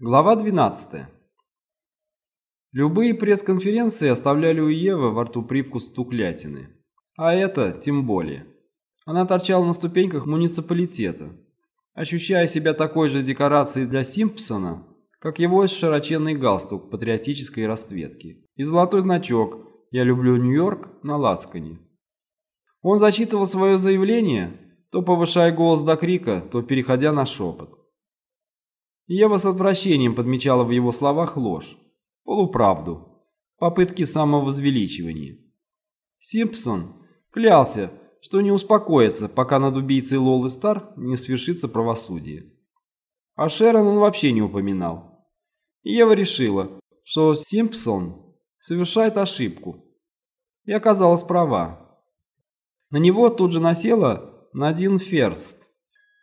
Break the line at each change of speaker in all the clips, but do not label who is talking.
Глава 12. Любые пресс-конференции оставляли у Евы во рту привкус тухлятины. А это тем более. Она торчала на ступеньках муниципалитета, ощущая себя такой же декорацией для Симпсона, как его широченный галстук патриотической расцветки и золотой значок «Я люблю Нью-Йорк» на лацкане. Он зачитывал свое заявление, то повышая голос до крика, то переходя на шепот. Ева с отвращением подмечала в его словах ложь, полуправду, попытки самовозвеличивания. Симпсон клялся, что не успокоится, пока над убийцей Лолы Стар не свершится правосудие. А Шерон он вообще не упоминал. Ева решила, что Симпсон совершает ошибку. И оказалась права. На него тут же насела Надин Ферст,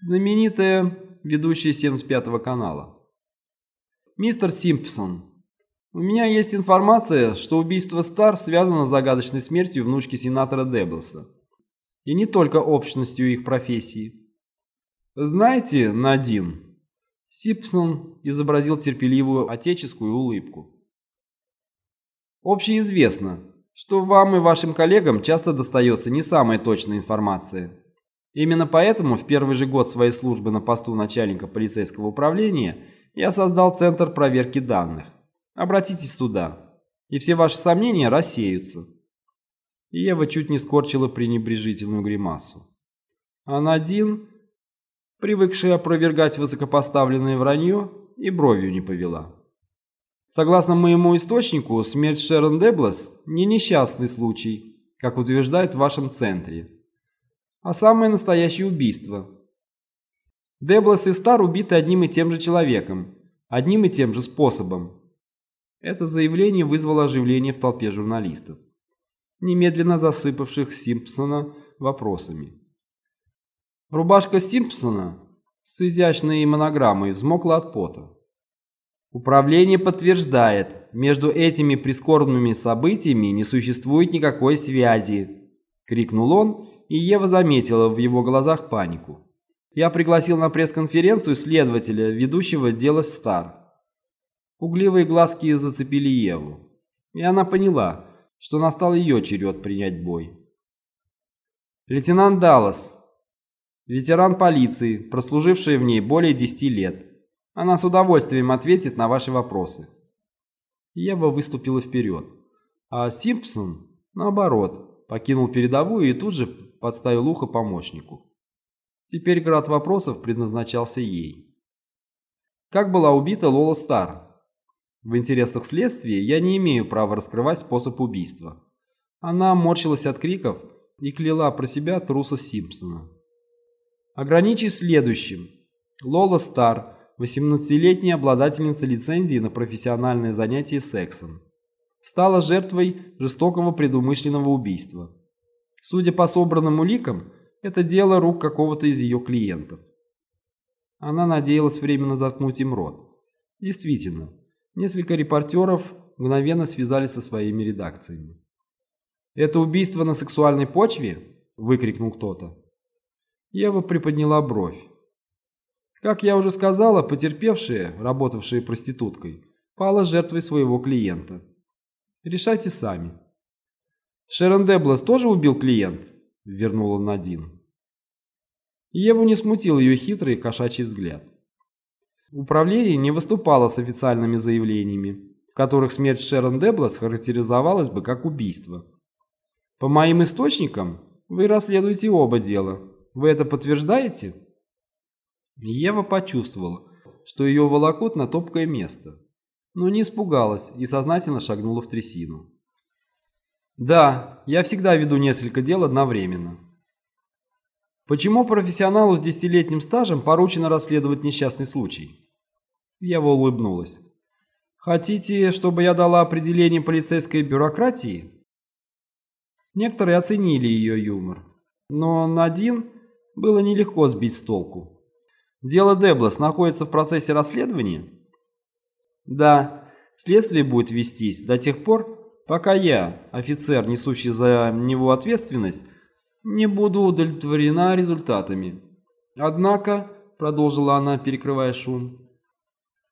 знаменитая ведущий 75-го канала. «Мистер Симпсон, у меня есть информация, что убийство Стар связано с загадочной смертью внучки сенатора Деблса. И не только общностью их профессии. Знаете, Надин?» Симпсон изобразил терпеливую отеческую улыбку. «Общеизвестно, что вам и вашим коллегам часто достается не самая точная информация». Именно поэтому в первый же год своей службы на посту начальника полицейского управления я создал Центр проверки данных. Обратитесь туда, и все ваши сомнения рассеются. И Ева чуть не скорчила пренебрежительную гримасу. А Надин, привыкшая опровергать высокопоставленное вранье, и бровью не повела. Согласно моему источнику, смерть Шерон Деблес не несчастный случай, как утверждают в вашем центре а самое настоящее убийство. Деблас и Стар убиты одним и тем же человеком, одним и тем же способом. Это заявление вызвало оживление в толпе журналистов, немедленно засыпавших Симпсона вопросами. Рубашка Симпсона с изящной монограммой взмокла от пота. Управление подтверждает, между этими прискорбными событиями не существует никакой связи, крикнул он и Ева заметила в его глазах панику. Я пригласил на пресс-конференцию следователя, ведущего дело Стар. Угливые глазки зацепили Еву, и она поняла, что настал ее черед принять бой. Лейтенант Даллас, ветеран полиции, прослуживший в ней более 10 лет. Она с удовольствием ответит на ваши вопросы. Ева выступила вперед, а Симпсон, наоборот, покинул передовую и тут же подставил ухо помощнику. Теперь град вопросов предназначался ей. Как была убита Лола Стар? В интересах следствия я не имею права раскрывать способ убийства. Она морщилась от криков и кляла про себя труса Симпсона. Ограничусь следующим. Лола Стар, 18-летняя обладательница лицензии на профессиональное занятие сексом, стала жертвой жестокого предумышленного убийства. Судя по собранным уликам, это дело рук какого-то из ее клиентов. Она надеялась временно заткнуть им рот. Действительно, несколько репортеров мгновенно связались со своими редакциями. «Это убийство на сексуальной почве?» – выкрикнул кто-то. Ева приподняла бровь. Как я уже сказала, потерпевшая, работавшая проституткой, пала жертвой своего клиента. Решайте сами. Шерон Деблас тоже убил клиент?» – вернула Надин. Еву не смутил ее хитрый кошачий взгляд. Управление не выступало с официальными заявлениями, в которых смерть Шерон Деблас характеризовалась бы как убийство. По моим источникам, вы расследуете оба дела. Вы это подтверждаете? Ева почувствовала, что ее волокут на топкое место, но не испугалась и сознательно шагнула в трясину. Да, я всегда веду несколько дел одновременно. Почему профессионалу с десятилетним стажем поручено расследовать несчастный случай? Ева улыбнулась. Хотите, чтобы я дала определение полицейской бюрократии? Некоторые оценили ее юмор, но Надин было нелегко сбить с толку. Дело Деблас находится в процессе расследования? Да, следствие будет вестись до тех пор, пока я, офицер, несущий за него ответственность, не буду удовлетворена результатами. Однако, продолжила она, перекрывая шум,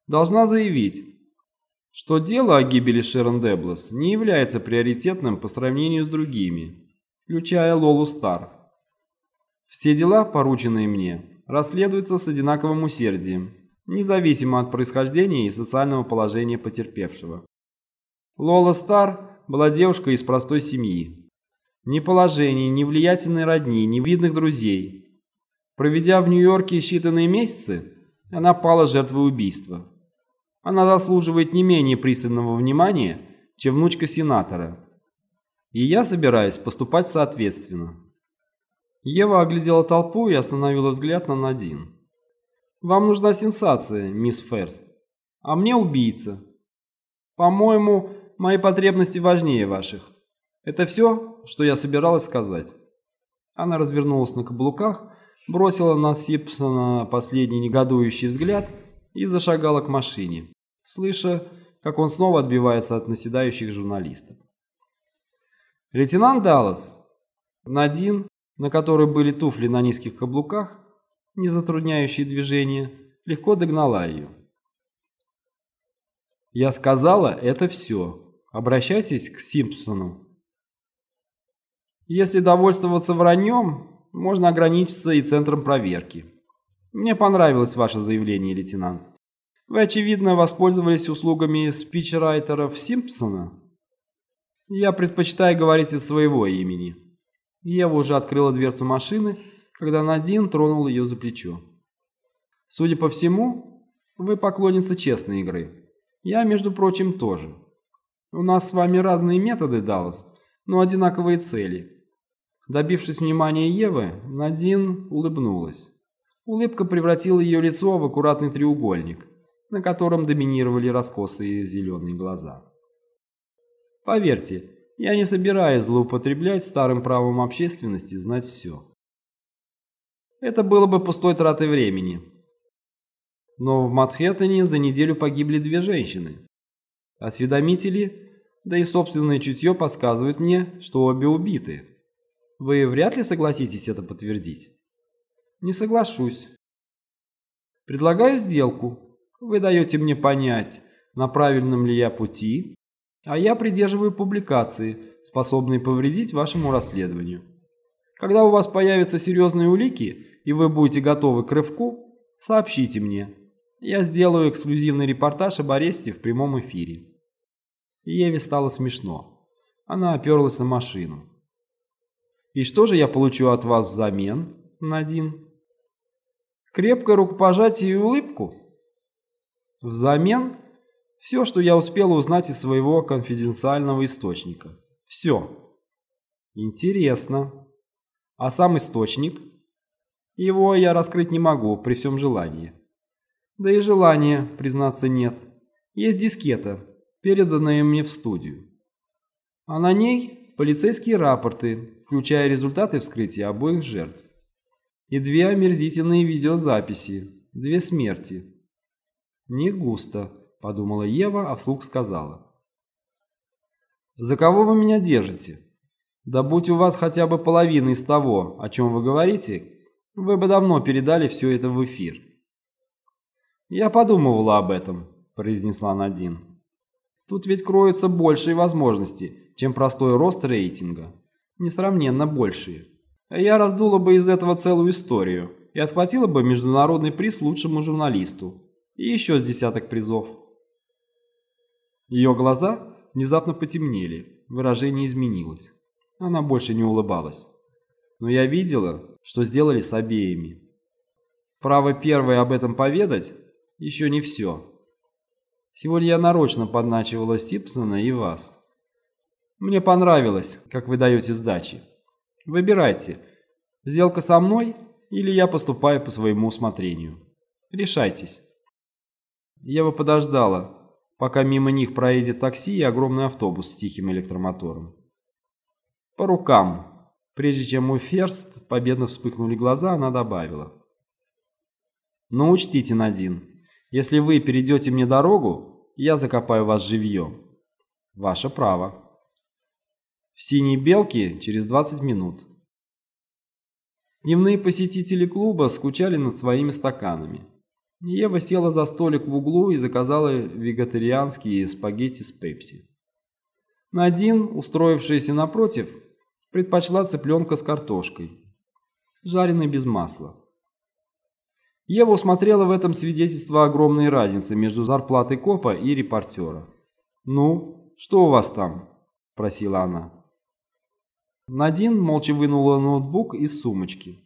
должна заявить, что дело о гибели Шерон Деблас не является приоритетным по сравнению с другими, включая Лолу Стар. Все дела, порученные мне, расследуются с одинаковым усердием, независимо от происхождения и социального положения потерпевшего. Лола Стар была девушкой из простой семьи. Ни положения, ни влиятельной родни, ни видных друзей. Проведя в Нью-Йорке считанные месяцы, она пала жертвой убийства. Она заслуживает не менее пристального внимания, чем внучка сенатора. И я собираюсь поступать соответственно. Ева оглядела толпу и остановила взгляд на Надин. «Вам нужна сенсация, мисс Ферст, а мне убийца. По-моему, мои потребности важнее ваших. Это все, что я собиралась сказать». Она развернулась на каблуках, бросила на Сипсона последний негодующий взгляд и зашагала к машине, слыша, как он снова отбивается от наседающих журналистов. Лейтенант Даллас, Надин, на которой были туфли на низких каблуках, не затрудняющие движение, легко догнала ее. «Я сказала, это все. Обращайтесь к Симпсону». Если довольствоваться враньем, можно ограничиться и центром проверки. Мне понравилось ваше заявление, лейтенант. Вы, очевидно, воспользовались услугами спичрайтеров Симпсона? Я предпочитаю говорить от своего имени. Ева уже открыла дверцу машины, когда Надин тронул ее за плечо. Судя по всему, вы поклонница честной игры. Я, между прочим, тоже. У нас с вами разные методы, Даллас, но одинаковые цели. Добившись внимания Евы, Надин улыбнулась. Улыбка превратила ее лицо в аккуратный треугольник, на котором доминировали раскосые зеленые глаза. Поверьте, я не собираюсь злоупотреблять старым правом общественности знать все. Это было бы пустой тратой времени. Но в Манхэттене за неделю погибли две женщины. Осведомители, да и собственное чутье подсказывают мне, что обе убиты. Вы вряд ли согласитесь это подтвердить? Не соглашусь. Предлагаю сделку. Вы даете мне понять, на правильном ли я пути, а я придерживаю публикации, способные повредить вашему расследованию. Когда у вас появятся серьезные улики, и вы будете готовы к рывку, сообщите мне. Я сделаю эксклюзивный репортаж об аресте в прямом эфире. Еве стало смешно. Она оперлась на машину. И что же я получу от вас взамен, Надин? Крепкое рукопожатие и улыбку? Взамен все, что я успела узнать из своего конфиденциального источника. Все. Интересно. А сам источник? Его я раскрыть не могу при всем желании. Да и желания, признаться, нет. Есть дискета, переданная мне в студию. А на ней полицейские рапорты, включая результаты вскрытия обоих жертв. И две омерзительные видеозаписи, две смерти. «Не густо», – подумала Ева, а вслух сказала. «За кого вы меня держите? Да будь у вас хотя бы половина из того, о чем вы говорите, вы бы давно передали все это в эфир». «Я подумывала об этом», – произнесла Надин. «Тут ведь кроются большие возможности, чем простой рост рейтинга» несравненно большие. Я раздула бы из этого целую историю и отхватила бы международный приз лучшему журналисту и еще с десяток призов. Ее глаза внезапно потемнели, выражение изменилось. Она больше не улыбалась. Но я видела, что сделали с обеими. Право первое об этом поведать еще не все. Сегодня я нарочно подначивала Сипсона и вас. Мне понравилось, как вы даете сдачи. Выбирайте, сделка со мной или я поступаю по своему усмотрению. Решайтесь. Ева подождала, пока мимо них проедет такси и огромный автобус с тихим электромотором. По рукам. Прежде чем у Ферст победно вспыхнули глаза, она добавила. Но учтите, Надин, если вы перейдете мне дорогу, я закопаю вас живьем. Ваше право. В «Синей белке» через 20 минут. Дневные посетители клуба скучали над своими стаканами. Ева села за столик в углу и заказала вегетарианские спагетти с пепси. Надин, устроившаяся напротив, предпочла цыпленка с картошкой, жареной без масла. Ева усмотрела в этом свидетельство огромной разницы между зарплатой копа и репортера. «Ну, что у вас там?» – спросила она. Надин молча вынула ноутбук из сумочки.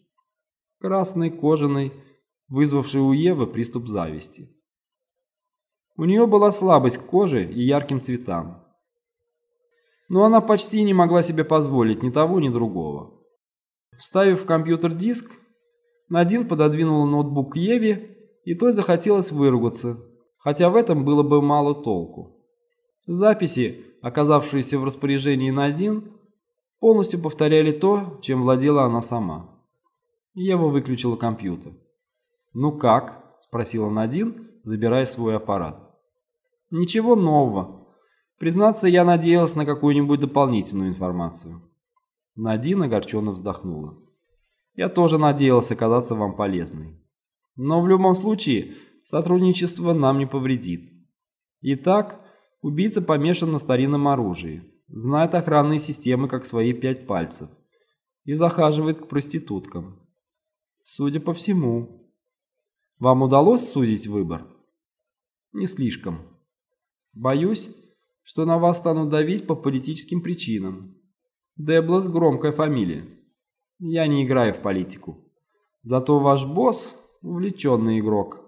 Красный, кожаный, вызвавший у Евы приступ зависти. У нее была слабость к коже и ярким цветам. Но она почти не могла себе позволить ни того, ни другого. Вставив в компьютер диск, Надин пододвинула ноутбук к Еве, и той захотелось выругаться, хотя в этом было бы мало толку. Записи, оказавшиеся в распоряжении Надин, полностью повторяли то, чем владела она сама. Ева выключила компьютер. «Ну как?» – спросила Надин, забирая свой аппарат. «Ничего нового. Признаться, я надеялась на какую-нибудь дополнительную информацию». Надин огорченно вздохнула. «Я тоже надеялась оказаться вам полезной. Но в любом случае сотрудничество нам не повредит. Итак, убийца помешан на старинном оружии, знает охранные системы как свои пять пальцев и захаживает к проституткам. Судя по всему. Вам удалось судить выбор? Не слишком. Боюсь, что на вас станут давить по политическим причинам. Деблас – громкая фамилия. Я не играю в политику. Зато ваш босс – увлеченный игрок.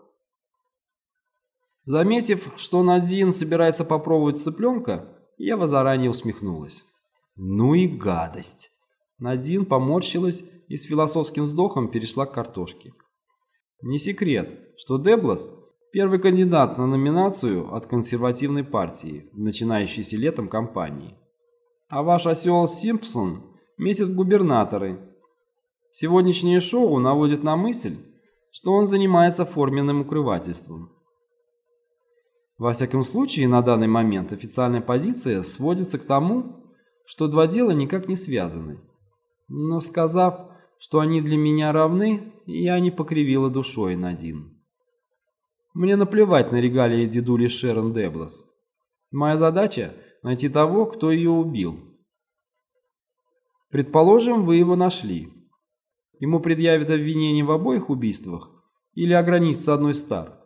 Заметив, что Надин собирается попробовать цыпленка, Ева заранее усмехнулась. «Ну и гадость!» Надин поморщилась и с философским вздохом перешла к картошке. Не секрет, что Деблас – первый кандидат на номинацию от консервативной партии, начинающейся летом кампании. А ваш осел Симпсон метит в губернаторы. Сегодняшнее шоу наводит на мысль, что он занимается форменным укрывательством. Во всяком случае, на данный момент официальная позиция сводится к тому, что два дела никак не связаны. Но сказав, что они для меня равны, я не покривила душой Надин. Мне наплевать на регалии дедули Шерон Деблас. Моя задача – найти того, кто ее убил. Предположим, вы его нашли. Ему предъявят обвинение в обоих убийствах или ограничится одной стар.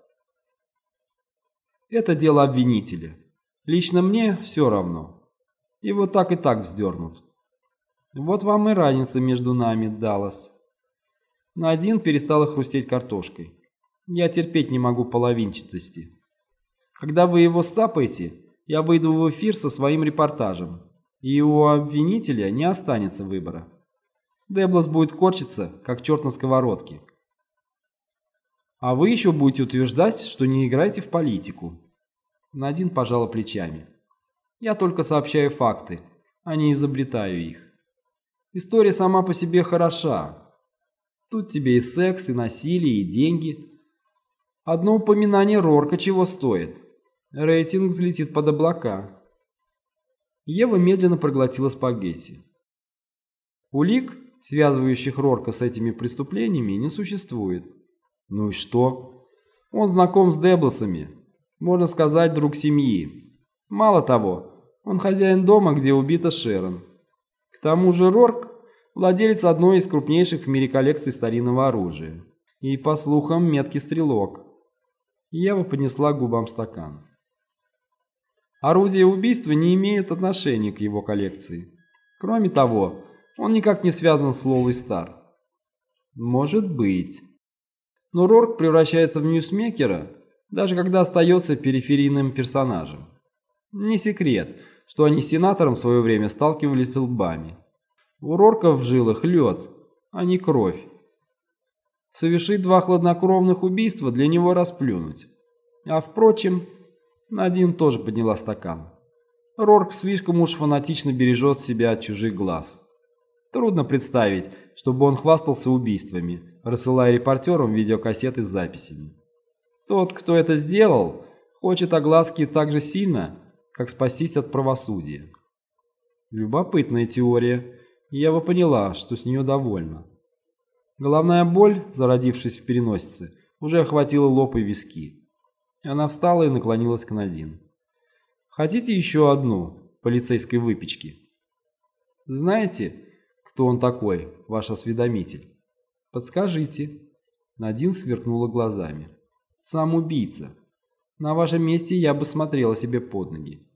Это дело обвинителя. Лично мне все равно. Его так и так вздернут. Вот вам и разница между нами, Даллас. На один перестала хрустеть картошкой. Я терпеть не могу половинчатости. Когда вы его стапаете, я выйду в эфир со своим репортажем, и у обвинителя не останется выбора. Деблас будет корчиться, как черт на сковородке. А вы еще будете утверждать, что не играете в политику. Надин пожала плечами. Я только сообщаю факты, а не изобретаю их. История сама по себе хороша. Тут тебе и секс, и насилие, и деньги. Одно упоминание Рорка чего стоит. Рейтинг взлетит под облака. Ева медленно проглотила спагетти. Улик, связывающих Рорка с этими преступлениями, не существует. Ну и что? Он знаком с Деблосами, можно сказать, друг семьи. Мало того, он хозяин дома, где убита Шерон. К тому же Рорк – владелец одной из крупнейших в мире коллекций старинного оружия. И, по слухам, меткий стрелок. Ева поднесла к губам стакан. Орудия убийства не имеют отношения к его коллекции. Кроме того, он никак не связан с Лолой Стар. Может быть. Но Рорк превращается в ньюсмейкера – даже когда остается периферийным персонажем. Не секрет, что они с сенатором в свое время сталкивались лбами. У Рорка в жилах лед, а не кровь. Совершить два хладнокровных убийства для него расплюнуть. А впрочем, Надин тоже подняла стакан. Рорк слишком уж фанатично бережет себя от чужих глаз. Трудно представить, чтобы он хвастался убийствами, рассылая репортерам видеокассеты с записями. Тот, кто это сделал, хочет огласки так же сильно, как спастись от правосудия. Любопытная теория, я бы поняла, что с нее довольна. Головная боль, зародившись в переносице, уже охватила лоб и виски. Она встала и наклонилась к Надин. «Хотите еще одну полицейской выпечки?» «Знаете, кто он такой, ваш осведомитель?» «Подскажите». Надин сверкнула глазами. «Сам убийца. На вашем месте я бы смотрела себе под ноги.